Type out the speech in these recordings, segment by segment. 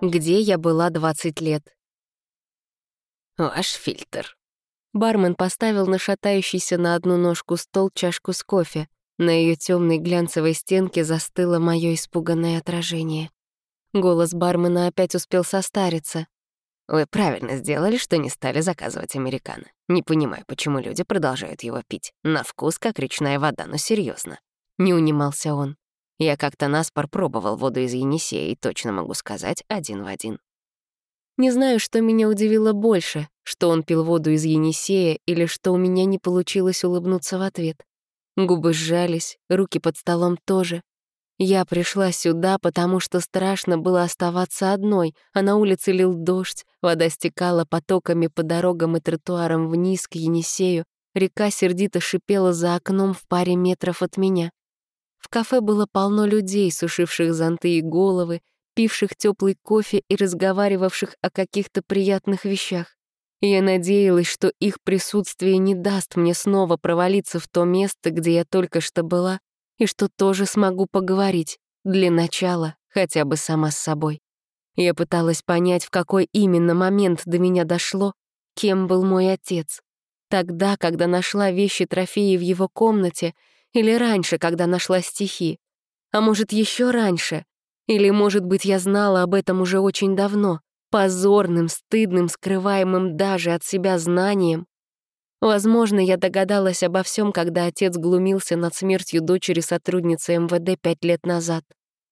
Где я была 20 лет? Ваш фильтр. Бармен поставил на шатающийся на одну ножку стол чашку с кофе. На ее темной глянцевой стенке застыло мое испуганное отражение. Голос бармена опять успел состариться. Вы правильно сделали, что не стали заказывать американо. Не понимаю, почему люди продолжают его пить. На вкус, как речная вода, но серьезно. Не унимался он. Я как-то наспор пробовал воду из Енисея и точно могу сказать один в один. Не знаю, что меня удивило больше, что он пил воду из Енисея или что у меня не получилось улыбнуться в ответ. Губы сжались, руки под столом тоже. Я пришла сюда, потому что страшно было оставаться одной, а на улице лил дождь, вода стекала потоками по дорогам и тротуарам вниз к Енисею, река сердито шипела за окном в паре метров от меня. В кафе было полно людей, сушивших зонты и головы, пивших теплый кофе и разговаривавших о каких-то приятных вещах. Я надеялась, что их присутствие не даст мне снова провалиться в то место, где я только что была, и что тоже смогу поговорить, для начала, хотя бы сама с собой. Я пыталась понять, в какой именно момент до меня дошло, кем был мой отец. Тогда, когда нашла вещи-трофеи в его комнате — или раньше, когда нашла стихи? А может, еще раньше? Или, может быть, я знала об этом уже очень давно, позорным, стыдным, скрываемым даже от себя знанием? Возможно, я догадалась обо всем, когда отец глумился над смертью дочери сотрудницы МВД пять лет назад.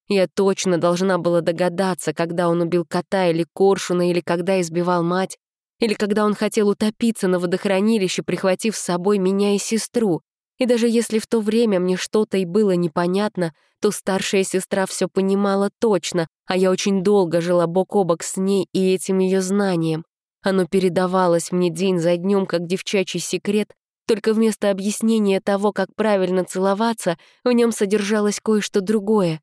Я точно должна была догадаться, когда он убил кота или коршуна, или когда избивал мать, или когда он хотел утопиться на водохранилище, прихватив с собой меня и сестру, и даже если в то время мне что-то и было непонятно, то старшая сестра все понимала точно, а я очень долго жила бок о бок с ней и этим ее знанием. Оно передавалось мне день за днем как девчачий секрет, только вместо объяснения того, как правильно целоваться, в нем содержалось кое-что другое.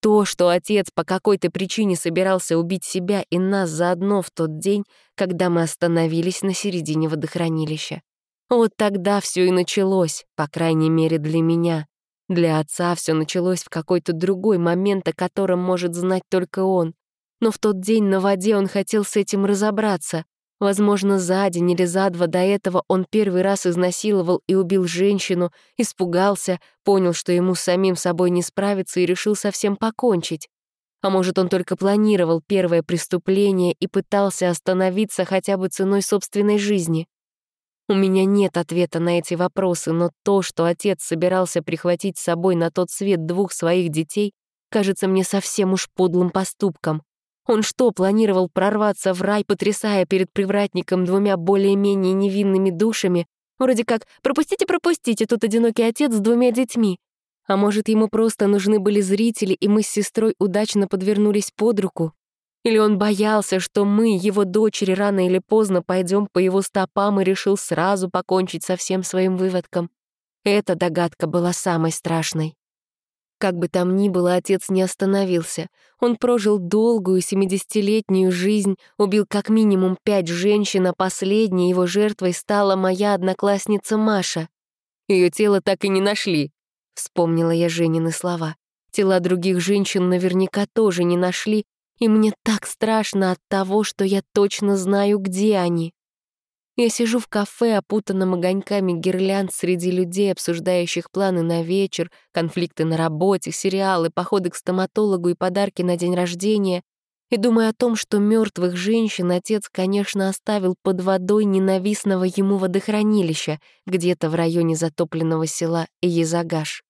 То, что отец по какой-то причине собирался убить себя и нас заодно в тот день, когда мы остановились на середине водохранилища. Вот тогда все и началось, по крайней мере для меня. Для отца все началось в какой-то другой момент, о котором может знать только он. Но в тот день на воде он хотел с этим разобраться. Возможно, за день или за два до этого он первый раз изнасиловал и убил женщину, испугался, понял, что ему самим собой не справиться и решил совсем покончить. А может, он только планировал первое преступление и пытался остановиться хотя бы ценой собственной жизни. У меня нет ответа на эти вопросы, но то, что отец собирался прихватить с собой на тот свет двух своих детей, кажется мне совсем уж подлым поступком. Он что, планировал прорваться в рай, потрясая перед привратником двумя более-менее невинными душами? Вроде как «пропустите, пропустите, тут одинокий отец с двумя детьми». А может, ему просто нужны были зрители, и мы с сестрой удачно подвернулись под руку? Или он боялся, что мы, его дочери, рано или поздно пойдем по его стопам и решил сразу покончить со всем своим выводком? Эта догадка была самой страшной. Как бы там ни было, отец не остановился. Он прожил долгую семидесятилетнюю жизнь, убил как минимум пять женщин, а последней его жертвой стала моя одноклассница Маша. Ее тело так и не нашли, — вспомнила я Женины слова. Тела других женщин наверняка тоже не нашли, и мне так страшно от того, что я точно знаю, где они. Я сижу в кафе, опутанном огоньками гирлянд среди людей, обсуждающих планы на вечер, конфликты на работе, сериалы, походы к стоматологу и подарки на день рождения, и думаю о том, что мертвых женщин отец, конечно, оставил под водой ненавистного ему водохранилища где-то в районе затопленного села Езагаш.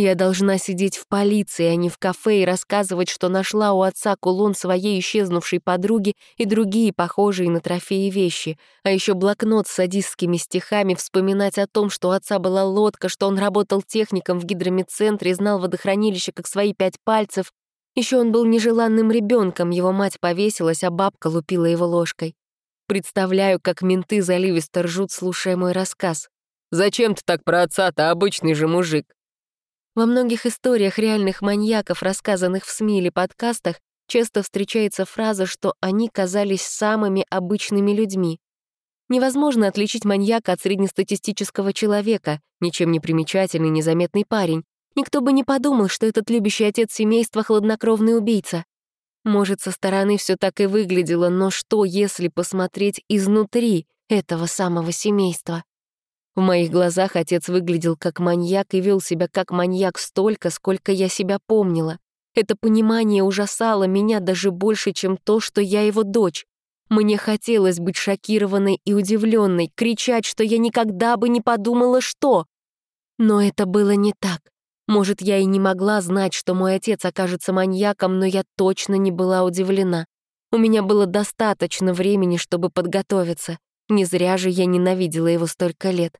Я должна сидеть в полиции, а не в кафе и рассказывать, что нашла у отца кулон своей исчезнувшей подруги и другие похожие на трофеи вещи, а еще блокнот с садистскими стихами, вспоминать о том, что у отца была лодка, что он работал техником в гидромедцентре и знал водохранилище как свои пять пальцев. Еще он был нежеланным ребенком, его мать повесилась, а бабка лупила его ложкой. Представляю, как менты заливисто ржут, слушая мой рассказ. «Зачем ты так про отца-то, обычный же мужик?» Во многих историях реальных маньяков, рассказанных в СМИ или подкастах, часто встречается фраза, что они казались самыми обычными людьми. Невозможно отличить маньяка от среднестатистического человека, ничем не примечательный, незаметный парень. Никто бы не подумал, что этот любящий отец семейства — хладнокровный убийца. Может, со стороны все так и выглядело, но что, если посмотреть изнутри этого самого семейства? В моих глазах отец выглядел как маньяк и вел себя как маньяк столько, сколько я себя помнила. Это понимание ужасало меня даже больше, чем то, что я его дочь. Мне хотелось быть шокированной и удивленной, кричать, что я никогда бы не подумала, что. Но это было не так. Может, я и не могла знать, что мой отец окажется маньяком, но я точно не была удивлена. У меня было достаточно времени, чтобы подготовиться. Не зря же я ненавидела его столько лет.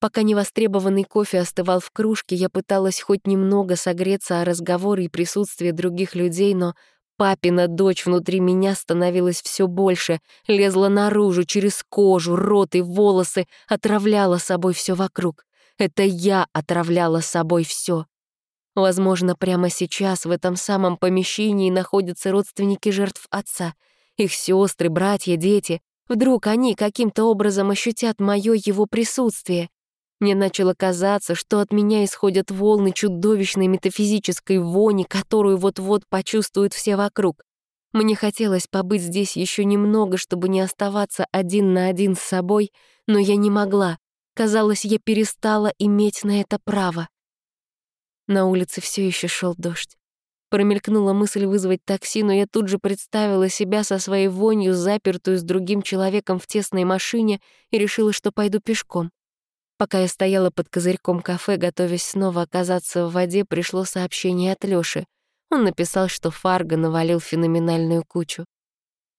Пока невостребованный кофе остывал в кружке, я пыталась хоть немного согреться о разговоре и присутствии других людей, но папина дочь внутри меня становилась все больше, лезла наружу, через кожу, рот и волосы, отравляла собой все вокруг. Это я отравляла собой все. Возможно, прямо сейчас в этом самом помещении находятся родственники жертв отца, их сестры, братья, дети. Вдруг они каким-то образом ощутят мое его присутствие. Мне начало казаться, что от меня исходят волны чудовищной метафизической вони, которую вот-вот почувствуют все вокруг. Мне хотелось побыть здесь еще немного, чтобы не оставаться один на один с собой, но я не могла. Казалось, я перестала иметь на это право. На улице все еще шел дождь. Промелькнула мысль вызвать такси, но я тут же представила себя со своей вонью, запертую с другим человеком в тесной машине, и решила, что пойду пешком. Пока я стояла под козырьком кафе, готовясь снова оказаться в воде, пришло сообщение от Лёши. Он написал, что Фарго навалил феноменальную кучу.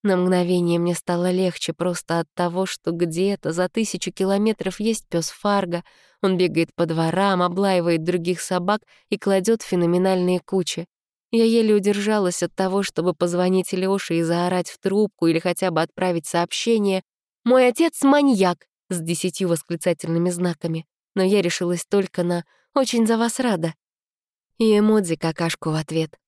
На мгновение мне стало легче просто от того, что где-то за тысячу километров есть пес Фарго. Он бегает по дворам, облаивает других собак и кладет феноменальные кучи. Я еле удержалась от того, чтобы позвонить Лёше и заорать в трубку или хотя бы отправить сообщение «Мой отец — маньяк!» С десятью восклицательными знаками. Но я решилась только на «Очень за вас рада» и эмодзи какашку в ответ.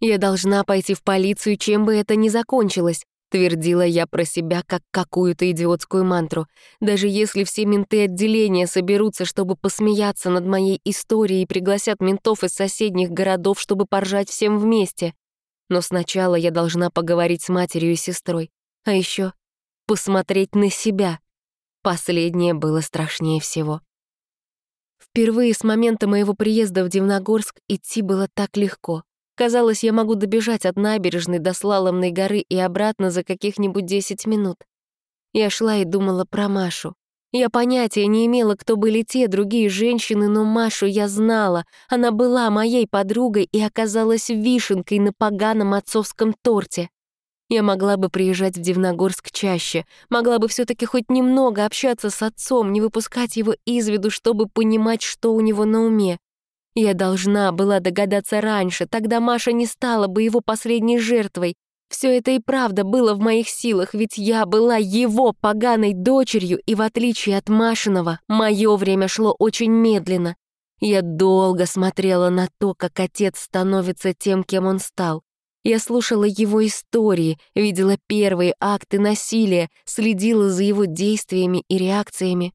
«Я должна пойти в полицию, чем бы это ни закончилось», твердила я про себя как какую-то идиотскую мантру. Даже если все менты отделения соберутся, чтобы посмеяться над моей историей и пригласят ментов из соседних городов, чтобы поржать всем вместе. Но сначала я должна поговорить с матерью и сестрой. А еще посмотреть на себя. Последнее было страшнее всего. Впервые с момента моего приезда в Дивногорск идти было так легко. Казалось, я могу добежать от набережной до Слаломной горы и обратно за каких-нибудь 10 минут. Я шла и думала про Машу. Я понятия не имела, кто были те другие женщины, но Машу я знала. Она была моей подругой и оказалась вишенкой на поганом отцовском торте. Я могла бы приезжать в Дивногорск чаще, могла бы все таки хоть немного общаться с отцом, не выпускать его из виду, чтобы понимать, что у него на уме. Я должна была догадаться раньше, тогда Маша не стала бы его последней жертвой. Все это и правда было в моих силах, ведь я была его поганой дочерью, и в отличие от Машиного, мое время шло очень медленно. Я долго смотрела на то, как отец становится тем, кем он стал. Я слушала его истории, видела первые акты насилия, следила за его действиями и реакциями.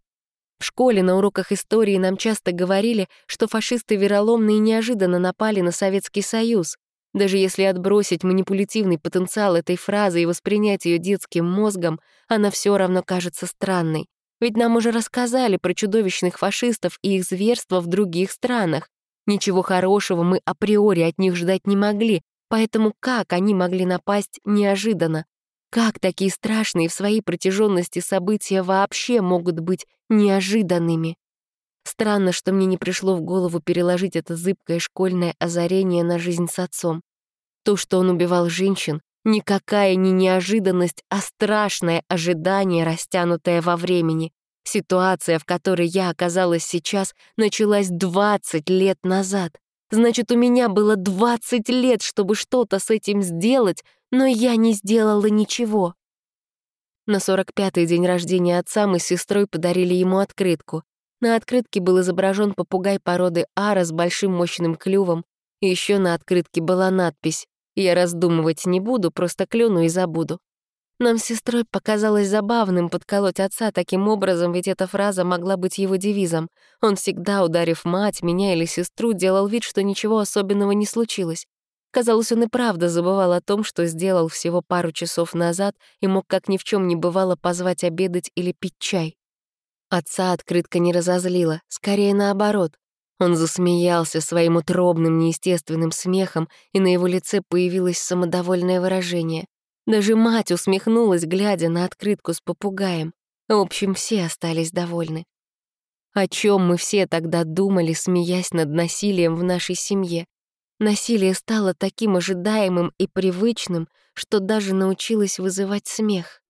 В школе на уроках истории нам часто говорили, что фашисты вероломно и неожиданно напали на Советский Союз. Даже если отбросить манипулятивный потенциал этой фразы и воспринять ее детским мозгом, она все равно кажется странной. Ведь нам уже рассказали про чудовищных фашистов и их зверства в других странах. Ничего хорошего мы априори от них ждать не могли, поэтому как они могли напасть неожиданно? Как такие страшные в своей протяженности события вообще могут быть неожиданными? Странно, что мне не пришло в голову переложить это зыбкое школьное озарение на жизнь с отцом. То, что он убивал женщин, никакая не неожиданность, а страшное ожидание, растянутое во времени. Ситуация, в которой я оказалась сейчас, началась 20 лет назад. Значит, у меня было 20 лет, чтобы что-то с этим сделать, но я не сделала ничего. На 45-й день рождения отца мы с сестрой подарили ему открытку. На открытке был изображен попугай породы ара с большим мощным клювом. Еще на открытке была надпись «Я раздумывать не буду, просто клюну и забуду». Нам с сестрой показалось забавным подколоть отца таким образом, ведь эта фраза могла быть его девизом. Он всегда, ударив мать, меня или сестру, делал вид, что ничего особенного не случилось. Казалось, он и правда забывал о том, что сделал всего пару часов назад и мог как ни в чем не бывало позвать обедать или пить чай. Отца открытка не разозлила, скорее наоборот. Он засмеялся своим утробным, неестественным смехом, и на его лице появилось самодовольное выражение. Даже мать усмехнулась, глядя на открытку с попугаем. В общем, все остались довольны. О чем мы все тогда думали, смеясь над насилием в нашей семье? Насилие стало таким ожидаемым и привычным, что даже научилось вызывать смех.